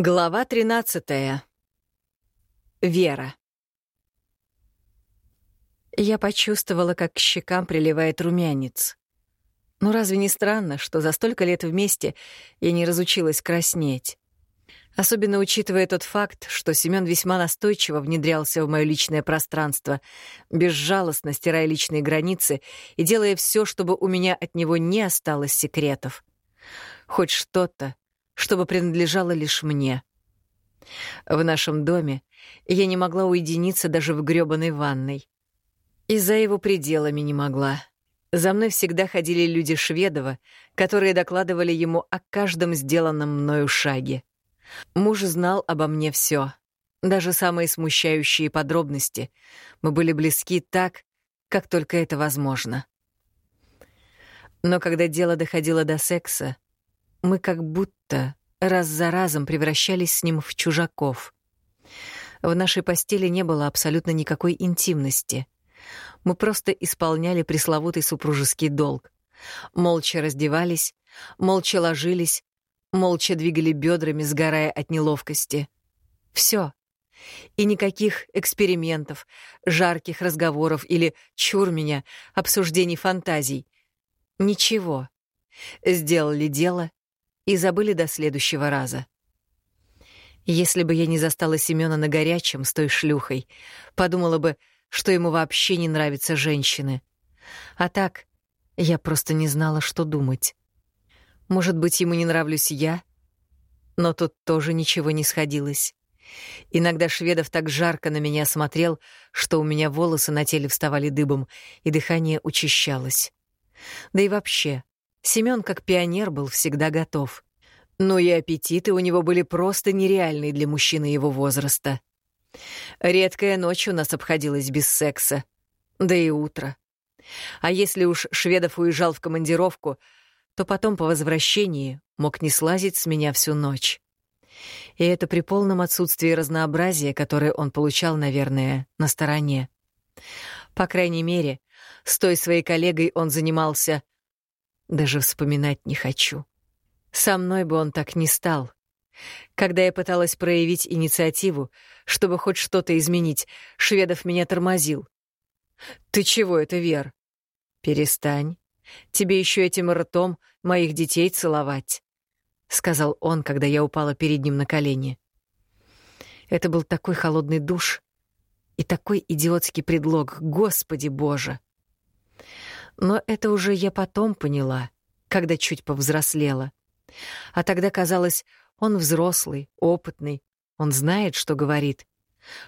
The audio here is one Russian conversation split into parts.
Глава 13. Вера. Я почувствовала, как к щекам приливает румянец. Ну разве не странно, что за столько лет вместе я не разучилась краснеть? Особенно учитывая тот факт, что Семён весьма настойчиво внедрялся в моё личное пространство, безжалостно стирая личные границы и делая всё, чтобы у меня от него не осталось секретов. Хоть что-то, чтобы принадлежало лишь мне. В нашем доме я не могла уединиться даже в грёбаной ванной. И за его пределами не могла. За мной всегда ходили люди Шведова, которые докладывали ему о каждом сделанном мною шаге. Муж знал обо мне все, даже самые смущающие подробности. Мы были близки так, как только это возможно. Но когда дело доходило до секса, мы как будто раз за разом превращались с ним в чужаков. В нашей постели не было абсолютно никакой интимности. Мы просто исполняли пресловутый супружеский долг. Молча раздевались, молча ложились, молча двигали бедрами, сгорая от неловкости. Все. И никаких экспериментов, жарких разговоров или, чур меня, обсуждений фантазий. Ничего. Сделали дело и забыли до следующего раза. Если бы я не застала Семёна на горячем с той шлюхой, подумала бы, что ему вообще не нравятся женщины. А так, я просто не знала, что думать. Может быть, ему не нравлюсь я? Но тут тоже ничего не сходилось. Иногда Шведов так жарко на меня смотрел, что у меня волосы на теле вставали дыбом, и дыхание учащалось. Да и вообще, Семён, как пионер, был всегда готов. Но и аппетиты у него были просто нереальные для мужчины его возраста. Редкая ночь у нас обходилась без секса. Да и утро. А если уж Шведов уезжал в командировку, то потом по возвращении мог не слазить с меня всю ночь. И это при полном отсутствии разнообразия, которое он получал, наверное, на стороне. По крайней мере, с той своей коллегой он занимался даже вспоминать не хочу. Со мной бы он так не стал. Когда я пыталась проявить инициативу, чтобы хоть что-то изменить, Шведов меня тормозил. «Ты чего это, Вер?» «Перестань. Тебе еще этим ртом моих детей целовать», — сказал он, когда я упала перед ним на колени. Это был такой холодный душ и такой идиотский предлог, господи боже! Но это уже я потом поняла, когда чуть повзрослела. А тогда казалось, он взрослый, опытный, он знает, что говорит,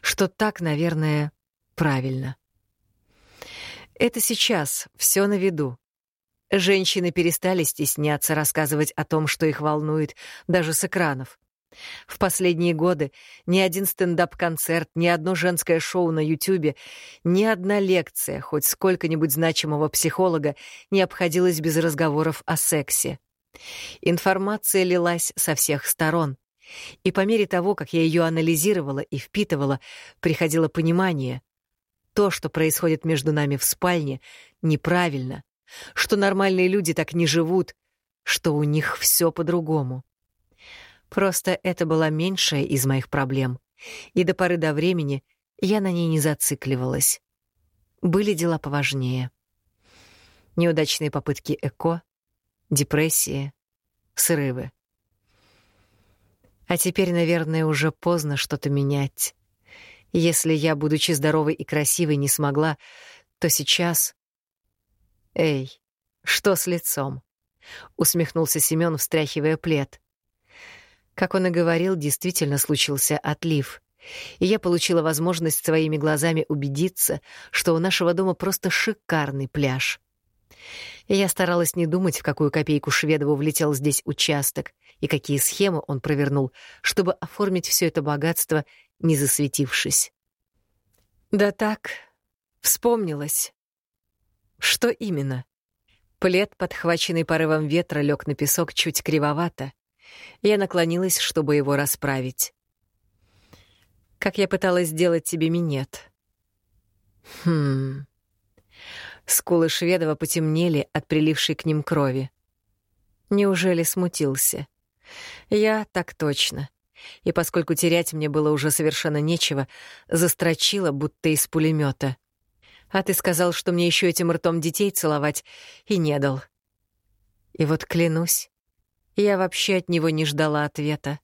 что так, наверное, правильно. Это сейчас, все на виду. Женщины перестали стесняться рассказывать о том, что их волнует, даже с экранов. В последние годы ни один стендап-концерт, ни одно женское шоу на Ютубе, ни одна лекция, хоть сколько-нибудь значимого психолога, не обходилась без разговоров о сексе. Информация лилась со всех сторон. И по мере того, как я ее анализировала и впитывала, приходило понимание. То, что происходит между нами в спальне, неправильно, что нормальные люди так не живут, что у них все по-другому. Просто это была меньшая из моих проблем, и до поры до времени я на ней не зацикливалась. Были дела поважнее. Неудачные попытки ЭКО, депрессия, срывы. А теперь, наверное, уже поздно что-то менять. Если я, будучи здоровой и красивой, не смогла, то сейчас... Эй, что с лицом? Усмехнулся Семён, встряхивая плед. Как он и говорил, действительно случился отлив. И я получила возможность своими глазами убедиться, что у нашего дома просто шикарный пляж. И я старалась не думать, в какую копейку Шведову влетел здесь участок и какие схемы он провернул, чтобы оформить все это богатство, не засветившись. Да так, вспомнилось. Что именно? Плед, подхваченный порывом ветра, лег на песок чуть кривовато, я наклонилась, чтобы его расправить. Как я пыталась сделать тебе минет. Хм. Скулы Шведова потемнели от прилившей к ним крови. Неужели смутился? Я так точно. и поскольку терять мне было уже совершенно нечего, застрочила, будто из пулемета. А ты сказал, что мне еще этим ртом детей целовать, и не дал. И вот клянусь, я вообще от него не ждала ответа.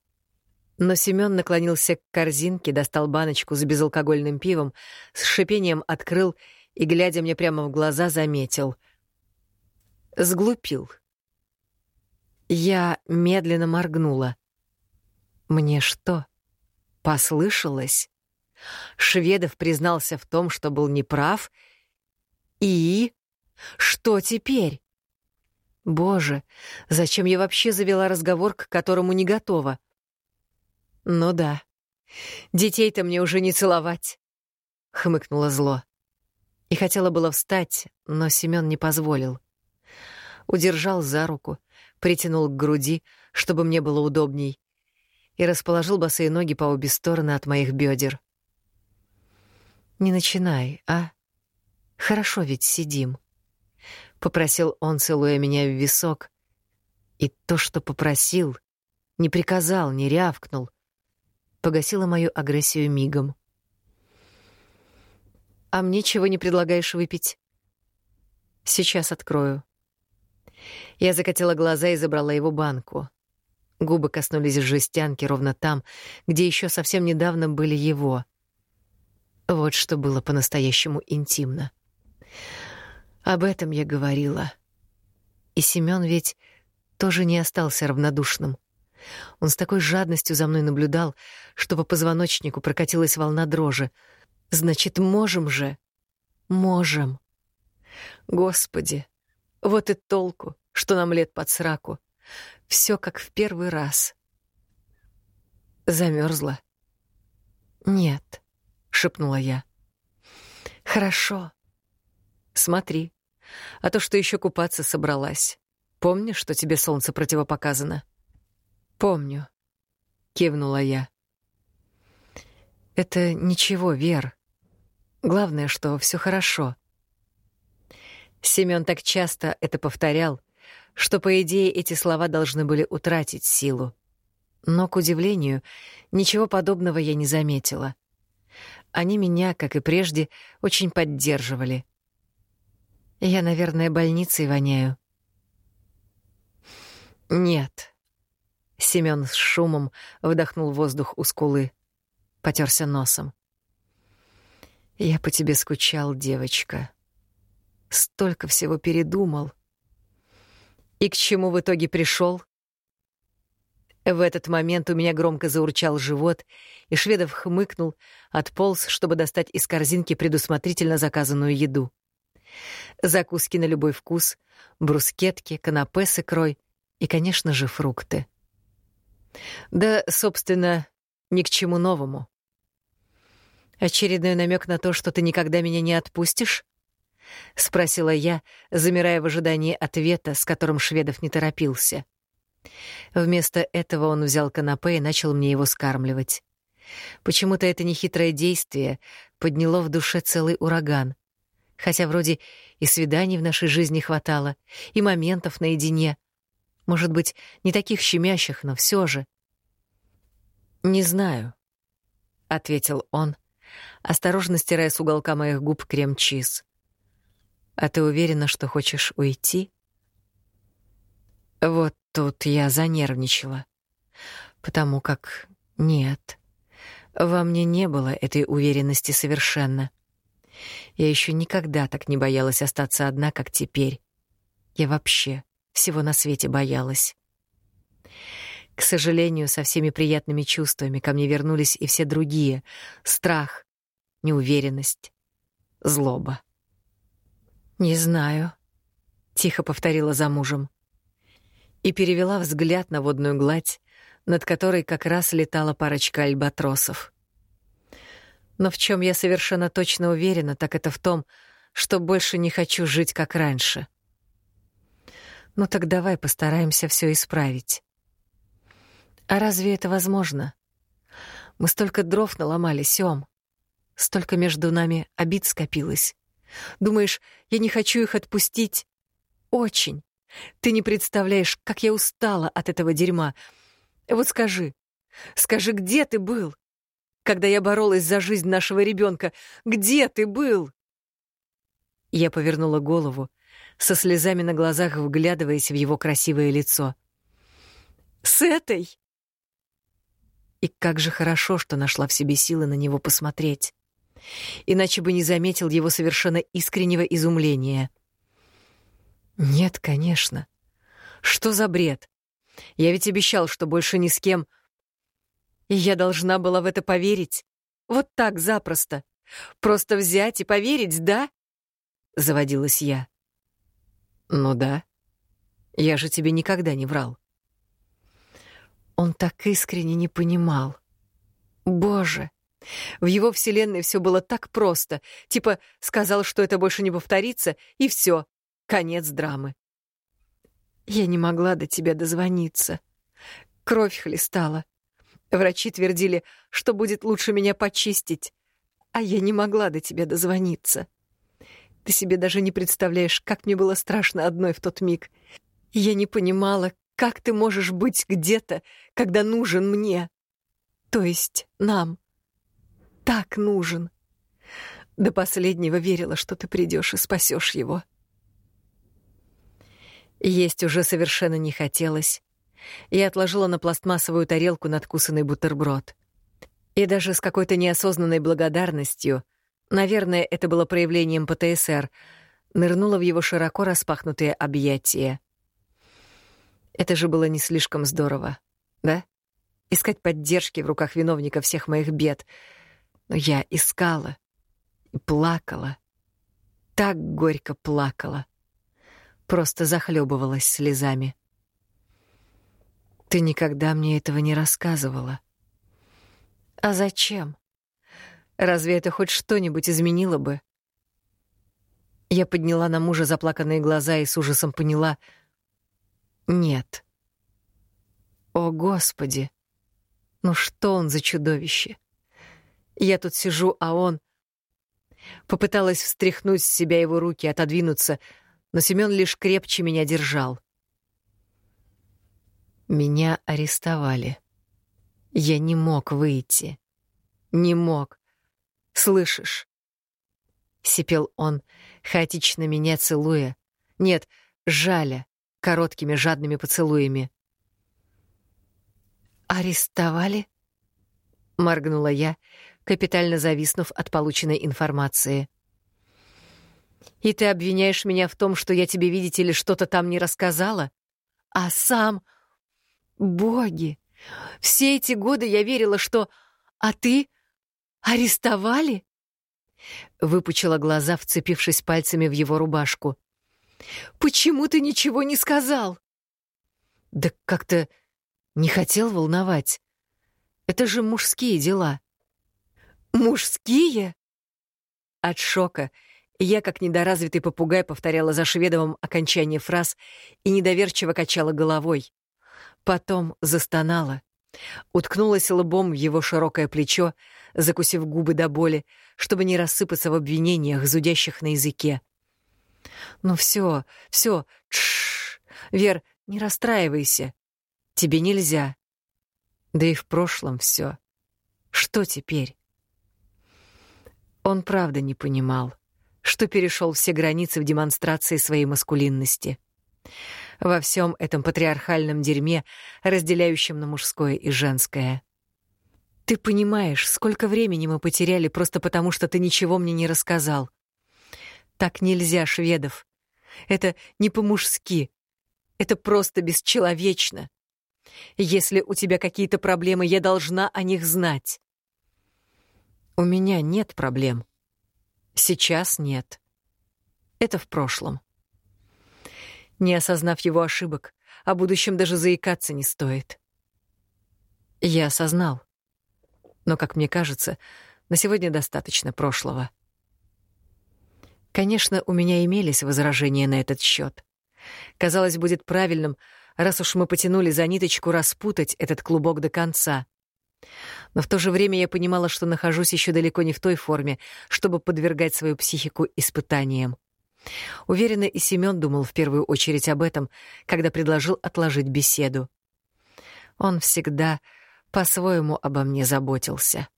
Но Семён наклонился к корзинке, достал баночку с безалкогольным пивом, с шипением открыл и, глядя мне прямо в глаза, заметил. Сглупил. Я медленно моргнула. Мне что, послышалось? Шведов признался в том, что был неправ. И? Что теперь? Боже, зачем я вообще завела разговор, к которому не готова? Ну да. Детей-то мне уже не целовать, хмыкнула зло. И хотела было встать, но Семён не позволил. Удержал за руку, притянул к груди, чтобы мне было удобней, и расположил босые ноги по обе стороны от моих бедер. «Не начинай, а? Хорошо ведь сидим», — попросил он, целуя меня в висок. И то, что попросил, не приказал, не рявкнул, погасило мою агрессию мигом. «А мне чего не предлагаешь выпить?» «Сейчас открою». Я закатила глаза и забрала его банку. Губы коснулись жестянки ровно там, где еще совсем недавно были его — вот что было по-настоящему интимно. Об этом я говорила. И Семён ведь тоже не остался равнодушным. Он с такой жадностью за мной наблюдал, что по позвоночнику прокатилась волна дрожи. Значит, можем же? Можем. Господи, вот и толку, что нам лет под сраку. Все как в первый раз. Замерзла? Нет шепнула я. Хорошо. Смотри, а то, что еще купаться собралась. Помнишь, что тебе солнце противопоказано? Помню, кивнула я. Это ничего, Вер. Главное, что все хорошо. Семён так часто это повторял, что, по идее, эти слова должны были утратить силу. Но, к удивлению, ничего подобного я не заметила. Они меня, как и прежде, очень поддерживали. Я, наверное, больницей воняю. Нет. Семён с шумом вдохнул воздух у скулы, потерся носом. Я по тебе скучал, девочка. Столько всего передумал. И к чему в итоге пришел? В этот момент у меня громко заурчал живот, и Шведов хмыкнул, отполз, чтобы достать из корзинки предусмотрительно заказанную еду. Закуски на любой вкус, брускетки, канапе с икрой и, конечно же, фрукты. Да, собственно, ни к чему новому. Очередной намек на то, что ты никогда меня не отпустишь? — спросила я, замирая в ожидании ответа, с которым Шведов не торопился. — Вместо этого он взял канапе и начал мне его скармливать. Почему-то это нехитрое действие подняло в душе целый ураган. Хотя вроде и свиданий в нашей жизни хватало, и моментов наедине. Может быть, не таких щемящих, но все же. «Не знаю», — ответил он, осторожно стирая с уголка моих губ крем-чиз. «А ты уверена, что хочешь уйти?» Вот Тут я занервничала, потому как нет, во мне не было этой уверенности совершенно. Я еще никогда так не боялась остаться одна, как теперь. Я вообще всего на свете боялась. К сожалению, со всеми приятными чувствами ко мне вернулись и все другие — страх, неуверенность, злоба. «Не знаю», — тихо повторила за мужем и перевела взгляд на водную гладь, над которой как раз летала парочка альбатросов. Но в чем я совершенно точно уверена, так это в том, что больше не хочу жить как раньше. Ну так давай постараемся все исправить. А разве это возможно? Мы столько дров наломали, Сём. Столько между нами обид скопилось. Думаешь, я не хочу их отпустить? Очень. Ты не представляешь, как я устала от этого дерьма. Вот скажи, Скажи, где ты был? Когда я боролась за жизнь нашего ребенка, где ты был? Я повернула голову, со слезами на глазах вглядываясь в его красивое лицо. «С этой?» И как же хорошо, что нашла в себе силы на него посмотреть. Иначе бы не заметил его совершенно искреннего изумления. «Нет, конечно. Что за бред? Я ведь обещал, что больше ни с кем...» Я должна была в это поверить. Вот так запросто. Просто взять и поверить, да? Заводилась я. Ну да. Я же тебе никогда не врал. Он так искренне не понимал. Боже, в его вселенной все было так просто. Типа сказал, что это больше не повторится, и все, конец драмы. Я не могла до тебя дозвониться. Кровь хлестала. Врачи твердили, что будет лучше меня почистить, а я не могла до тебя дозвониться. Ты себе даже не представляешь, как мне было страшно одной в тот миг. Я не понимала, как ты можешь быть где-то, когда нужен мне. То есть нам. Так нужен. До последнего верила, что ты придешь и спасешь его. Есть уже совершенно не хотелось. Я отложила на пластмассовую тарелку надкусанный бутерброд. И даже с какой-то неосознанной благодарностью — Наверное, это было проявлением ПТСР. Нырнула в его широко распахнутые объятия. Это же было не слишком здорово, да? Искать поддержки в руках виновника всех моих бед. Но я искала и плакала. Так горько плакала. Просто захлебывалась слезами. Ты никогда мне этого не рассказывала. А зачем? Разве это хоть что-нибудь изменило бы? Я подняла на мужа заплаканные глаза и с ужасом поняла — нет. О, Господи! Ну что он за чудовище? Я тут сижу, а он... Попыталась встряхнуть с себя его руки, отодвинуться, но Семён лишь крепче меня держал. Меня арестовали. Я не мог выйти. Не мог. Слышишь?» — сипел он, хаотично меня целуя. Нет, жаля, короткими жадными поцелуями. «Арестовали?» — моргнула я, капитально зависнув от полученной информации. «И ты обвиняешь меня в том, что я тебе, видите ли, что-то там не рассказала? А сам... Боги! Все эти годы я верила, что... А ты «Арестовали?» Выпучила глаза, вцепившись пальцами в его рубашку. «Почему ты ничего не сказал?» «Да как-то не хотел волновать. Это же мужские дела». «Мужские?» От шока я, как недоразвитый попугай, повторяла за Шведовым окончание фраз и недоверчиво качала головой. Потом застонала, уткнулась лбом в его широкое плечо, закусив губы до боли, чтобы не рассыпаться в обвинениях, зудящих на языке. «Ну все, все, тш, Вер, не расстраивайся. Тебе нельзя. Да и в прошлом все. Что теперь?» Он правда не понимал, что перешел все границы в демонстрации своей маскулинности. Во всем этом патриархальном дерьме, разделяющем на мужское и женское. Ты понимаешь, сколько времени мы потеряли просто потому, что ты ничего мне не рассказал. Так нельзя, шведов. Это не по-мужски. Это просто бесчеловечно. Если у тебя какие-то проблемы, я должна о них знать. У меня нет проблем. Сейчас нет. Это в прошлом. Не осознав его ошибок, о будущем даже заикаться не стоит. Я осознал. Но, как мне кажется, на сегодня достаточно прошлого. Конечно, у меня имелись возражения на этот счет. Казалось, будет правильным, раз уж мы потянули за ниточку, распутать этот клубок до конца. Но в то же время я понимала, что нахожусь еще далеко не в той форме, чтобы подвергать свою психику испытаниям. Уверена, и Семён думал в первую очередь об этом, когда предложил отложить беседу. Он всегда по-своему обо мне заботился.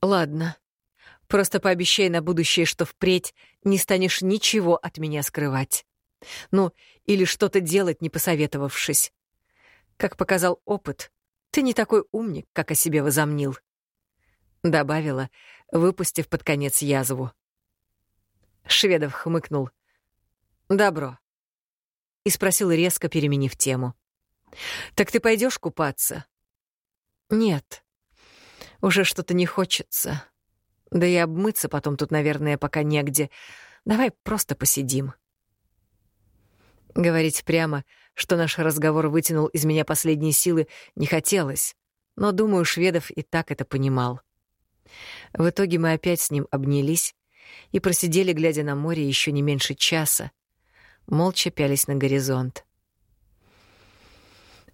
Ладно, просто пообещай на будущее, что впредь не станешь ничего от меня скрывать. Ну, или что-то делать, не посоветовавшись. Как показал опыт, ты не такой умник, как о себе возомнил. Добавила, выпустив под конец язву. Шведов хмыкнул. «Добро». И спросил резко, переменив тему. «Так ты пойдешь купаться?» «Нет. Уже что-то не хочется. Да и обмыться потом тут, наверное, пока негде. Давай просто посидим». Говорить прямо, что наш разговор вытянул из меня последние силы, не хотелось, но, думаю, Шведов и так это понимал. В итоге мы опять с ним обнялись и просидели, глядя на море, еще не меньше часа, молча пялись на горизонт.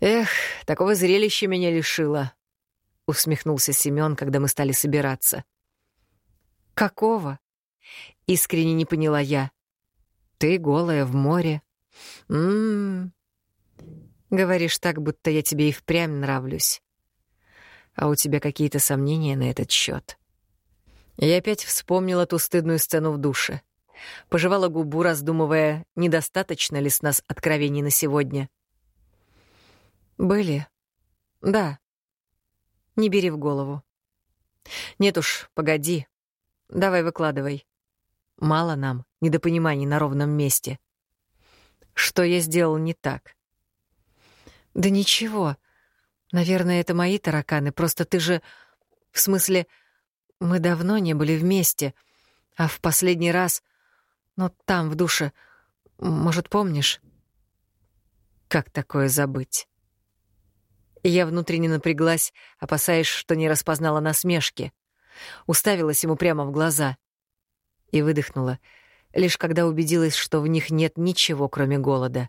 «Эх, такого зрелища меня лишило», — усмехнулся Семён, когда мы стали собираться. «Какого?» — искренне не поняла я. «Ты голая в море». «М-м-м», говоришь так, будто я тебе и впрямь нравлюсь. А у тебя какие-то сомнения на этот счет. Я опять вспомнила ту стыдную сцену в душе. Пожевала губу, раздумывая, недостаточно ли с нас откровений на сегодня. Были. Да. Не бери в голову. Нет уж, погоди. Давай выкладывай. Мало нам недопониманий на ровном месте. Что я сделал не так? Да ничего. Наверное, это мои тараканы, просто ты же... В смысле, мы давно не были вместе, а в последний раз... Ну, там, в душе... Может, помнишь? Как такое забыть? Я внутренне напряглась, опасаясь, что не распознала насмешки. Уставилась ему прямо в глаза и выдохнула, лишь когда убедилась, что в них нет ничего, кроме голода.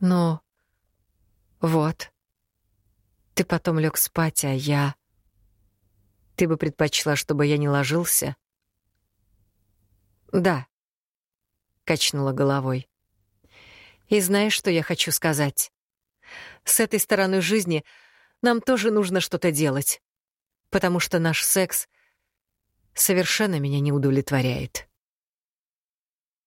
«Ну, вот. Ты потом лег спать, а я...» Ты бы предпочла, чтобы я не ложился? Да, качнула головой. И знаешь, что я хочу сказать? С этой стороны жизни нам тоже нужно что-то делать, потому что наш секс совершенно меня не удовлетворяет.